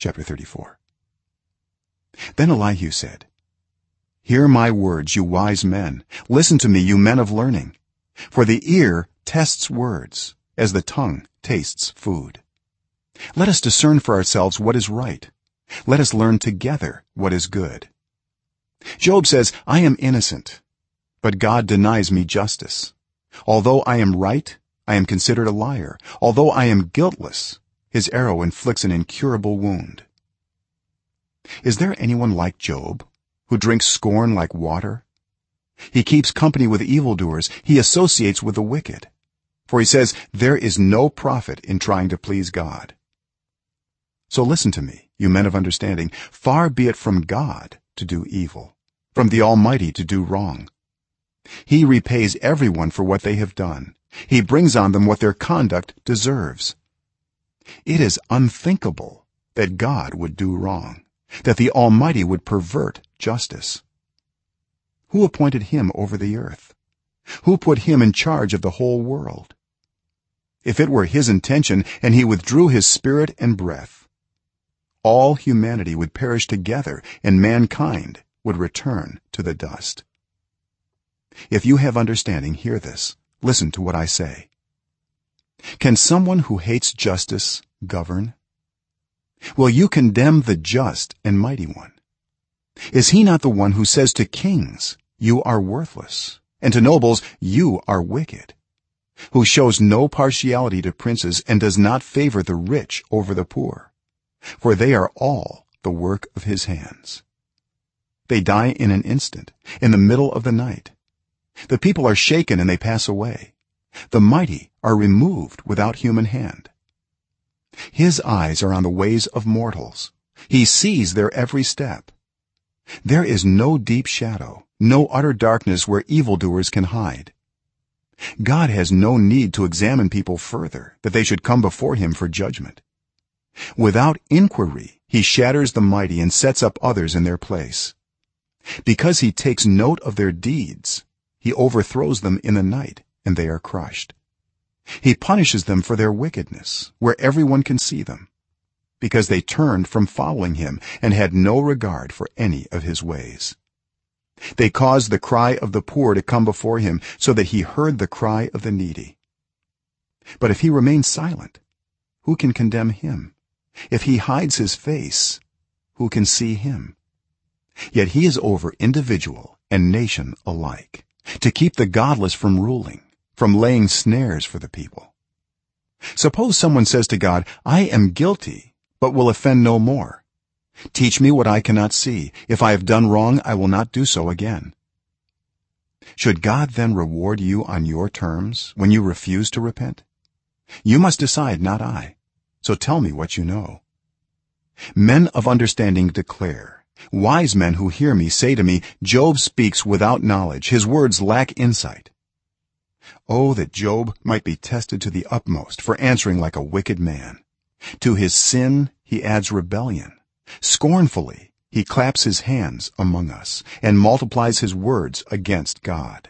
chapter 34 then elihu said hear my words you wise men. Listen to me you men of learning. For the ear tests words as the tongue tastes food. Let us discern for ourselves what is right. Let us learn together what is good. Job says i am innocent but god denies me justice. Although i am right i am considered a liar. Although i am guiltless his arrow inflicts an incurable wound. Is there anyone like job who drinks scorn like water? He keeps company with evildoers. He associates with the wicked. For he says there is no profit in trying to please god. So listen to me you men of understanding. Far be it from god to do evil from the almighty to do wrong. He repays everyone for what they have done. He brings on them what their conduct deserves it is unthinkable that god would do wrong that the almighty would pervert justice. Who appointed him over the earth? Who put him in charge of the whole world? If it were his intention and he withdrew his spirit and breath all humanity would perish together and mankind would return to the dust. If you have understanding hear this. Listen to what i say can someone who hates justice govern? Will you condemn the just and mighty one. Is he not the one who says to kings you are worthless and to nobles you are wicked who shows no partiality to princes and does not favor the rich over the poor? For they are all the work of his hands. They die in an instant in the middle of the night. The people are shaken and they pass away the mighty are removed without human hand. His eyes are on the ways of mortals. He sees their every step. There is no deep shadow no utter darkness where evildoers can hide. God has no need to examine people further that they should come before him for judgment. Without inquiry he shatters the mighty and sets up others in their place. Because he takes note of their deeds he overthrows them in the night and they are crushed. He punishes them for their wickedness where everyone can see them because they turned from following him and had no regard for any of his ways. They caused the cry of the poor to come before him so that he heard the cry of the needy. But if he remains silent who can condemn him? If he hides his face who can see him? Yet he is over individual and nation alike to keep the godless from ruling from laying snares for the people. Suppose someone says to god i am guilty but will offend no more. Teach me what i cannot see. If i have done wrong i will not do so again. Should god then reward you on your terms when you refuse to repent? You must decide not i. So tell me what you know. Men of understanding declare wise men who hear me say to me job speaks without knowledge. His words lack insight oh that job might be tested to the utmost for answering like a wicked man. To his sin he adds rebellion. Scornfully he claps his hands among us and multiplies his words against god